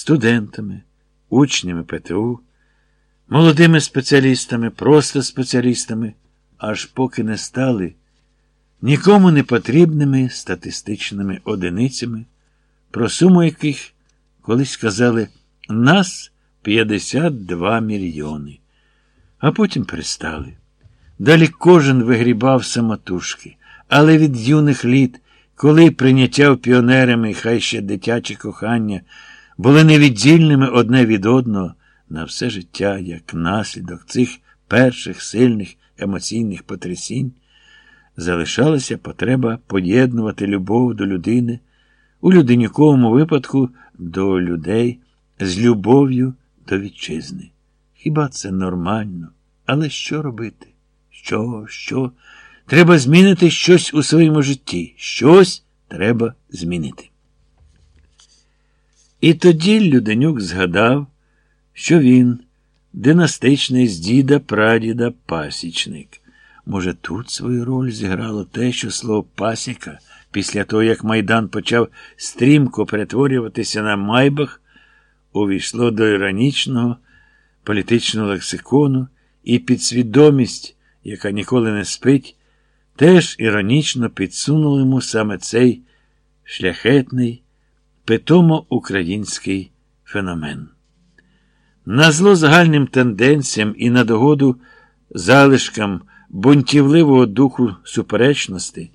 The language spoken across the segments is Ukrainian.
студентами, учнями ПТУ, молодими спеціалістами, просто спеціалістами, аж поки не стали нікому не потрібними статистичними одиницями, про суму яких колись казали нас 52 мільйони, а потім пристали. Далі кожен вигрібав самотужки, але від юних літ, коли прийняття піонерами, хай ще дитяче кохання, були невіддільними одне від одного на все життя, як наслідок цих перших сильних емоційних потрясінь, залишалася потреба поєднувати любов до людини, у людиніковому випадку до людей з любов'ю до вітчизни. Хіба це нормально? Але що робити? Що, що? Треба змінити щось у своєму житті. Щось треба змінити. І тоді Люденюк згадав, що він династичний з діда прадіда пасічник. Може, тут свою роль зіграло те, що слово пасіка, після того, як Майдан почав стрімко перетворюватися на майбах, увійшло до іронічного політичного лексикону і підсвідомість, яка ніколи не спить, теж іронічно підсунули йому саме цей шляхетний, питомо український феномен. На зло загальним тенденціям і на догоду залишкам бунтівливого духу суперечності,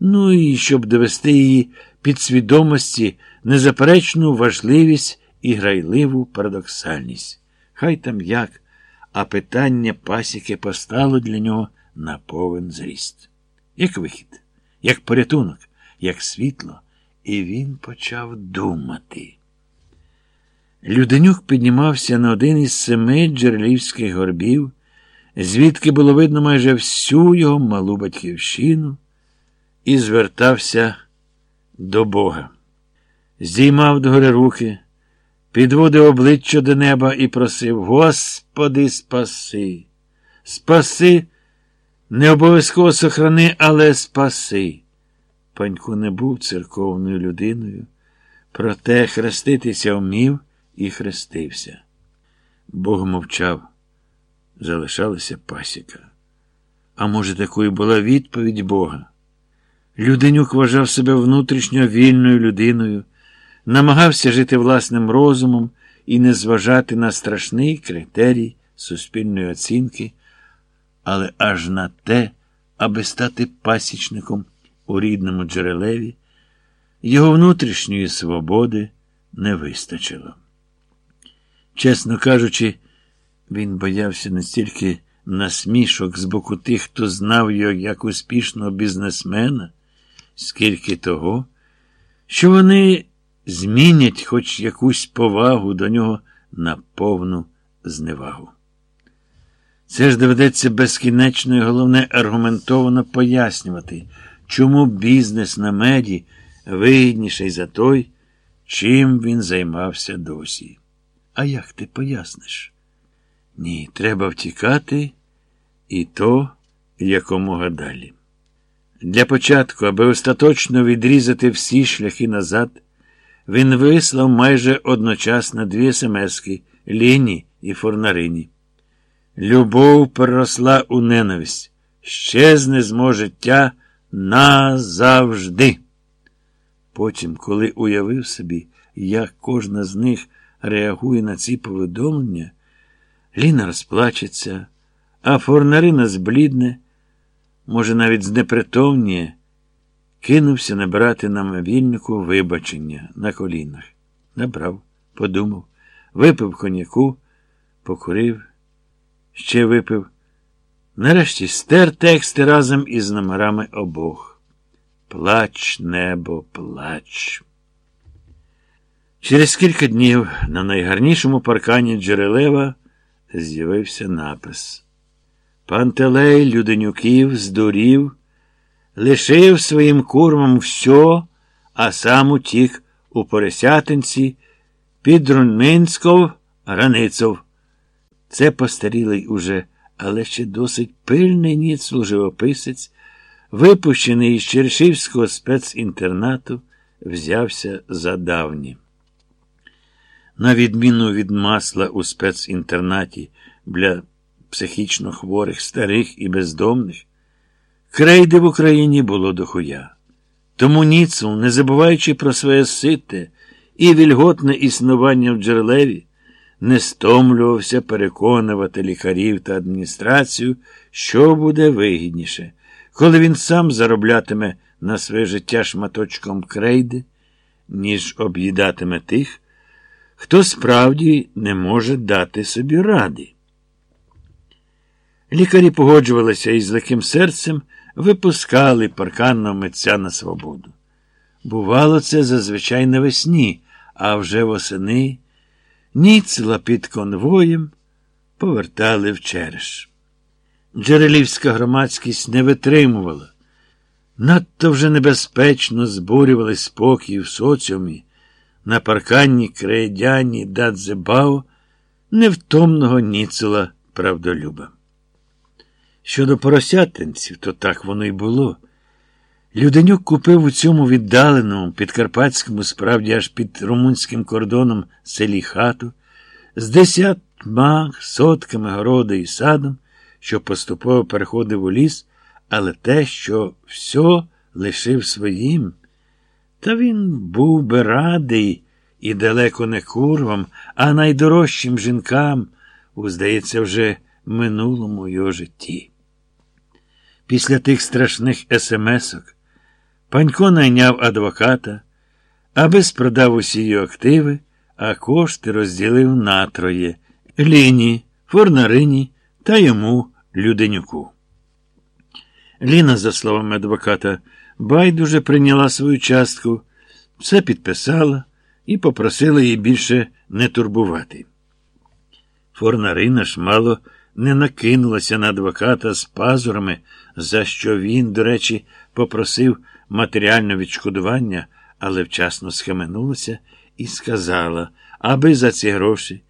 ну і щоб довести її підсвідомості незаперечну важливість і грайливу парадоксальність. Хай там як, а питання пасіки постало для нього на повен зріст. Як вихід, як порятунок, як світло, і він почав думати. Люденюк піднімався на один із семи джерелівських горбів, звідки було видно майже всю його малу батьківщину, і звертався до Бога. Здіймав догори руки, підводив обличчя до неба і просив Господи, спаси, спаси, не обов'язково сохрани, але спаси. Панько не був церковною людиною, проте хреститися вмів і хрестився. Бог мовчав, залишалася пасіка. А може, такою була відповідь Бога? Люденюк вважав себе внутрішньо вільною людиною, намагався жити власним розумом і не зважати на страшний критерій суспільної оцінки, але аж на те, аби стати пасічником у рідному джерелеві, його внутрішньої свободи не вистачило. Чесно кажучи, він боявся не стільки насмішок з боку тих, хто знав його як успішного бізнесмена, скільки того, що вони змінять хоч якусь повагу до нього на повну зневагу. Це ж доведеться безкінечно і головне аргументовано пояснювати, чому бізнес на меді вигідніший за той, чим він займався досі. А як ти поясниш? Ні, треба втікати, і то якомога далі. Для початку, аби остаточно відрізати всі шляхи назад, він вислав майже одночасно дві смски Ліні і Форнарині. Любов переросла у ненависть, щезне з мого життя назавжди. Потім, коли уявив собі, як кожна з них реагує на ці повідомлення, Ліна розплачеться, а Форнарина зблідне, може, навіть знепритомніє, кинувся набирати на мобільнику вибачення на колінах. Набрав, подумав, випив коньяку, покурив, ще випив. Нарешті стер тексти разом із номерами обох. Плач, небо, плач. Через кілька днів на найгарнішому паркані Джерелева з'явився напис. Пантелей Люденюків здурів, лишив своїм курмам все, а сам утік у Поросятинці під Рунминськов границов. Це постарілий уже, але ще досить пильний ніц живописець, випущений із Чершівського спецінтернату, взявся за давні. На відміну від масла у спецінтернаті для психічно хворих, старих і бездомних, крейди в Україні було дохуя. Тому Ніцл, не забуваючи про своє сите і вільготне існування в джерелеві, не стомлювався переконувати лікарів та адміністрацію, що буде вигідніше, коли він сам зароблятиме на своє життя шматочком крейди, ніж об'їдатиме тих, хто справді не може дати собі ради. Лікарі погоджувалися і з легким серцем випускали парканного митця на свободу. Бувало, це зазвичай навесні, а вже восени ніцла під конвоєм повертали в череш. Джерелівська громадськість не витримувала. Надто вже небезпечно збурювали спокій в соціумі на парканні крейдяні Дадзебао невтомного ніцела правдолюба. Щодо поросятинців, то так воно й було. Люденюк купив у цьому віддаленому підкарпатському, справді аж під румунським кордоном селі хату, з десятьма сотками городу і садом, що поступово переходив у ліс, але те, що все лишив своїм, та він був би радий і далеко не курвам, а найдорожчим жінкам, у, здається, вже минулому його житті. Після тих страшних смс-ок Панько найняв адвоката, аби спродав усі його активи, а кошти розділив на троє Ліні, Форнарині та йому Люденюку. Ліна, за словами адвоката, байдуже прийняла свою частку, все підписала і попросила її більше не турбувати. Форнарина ж мало не накинулася на адвоката з пазурами, за що він, до речі, попросив матеріальне відшкодування, але вчасно схаменулася і сказала, аби за ці гроші.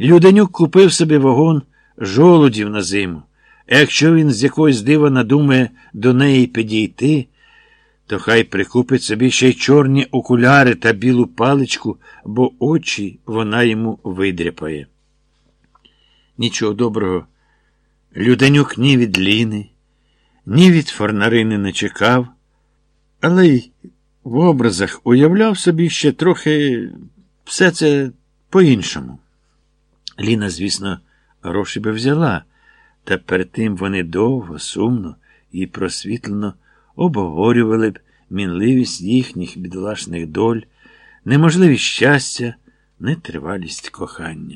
Люденюк купив собі вагон жолудів на зиму. А якщо він з якоїсь дива надумає до неї підійти, то хай прикупить собі ще й чорні окуляри та білу паличку, бо очі вона йому видряпає. Нічого доброго. Люденюк ні від Ліни, ні від Форнарини не чекав, але й в образах уявляв собі ще трохи все це по-іншому. Ліна, звісно, гроші би взяла, та перед тим вони довго, сумно і просвітлено обговорювали б мінливість їхніх бідолашних доль, неможливість щастя, нетривалість кохання.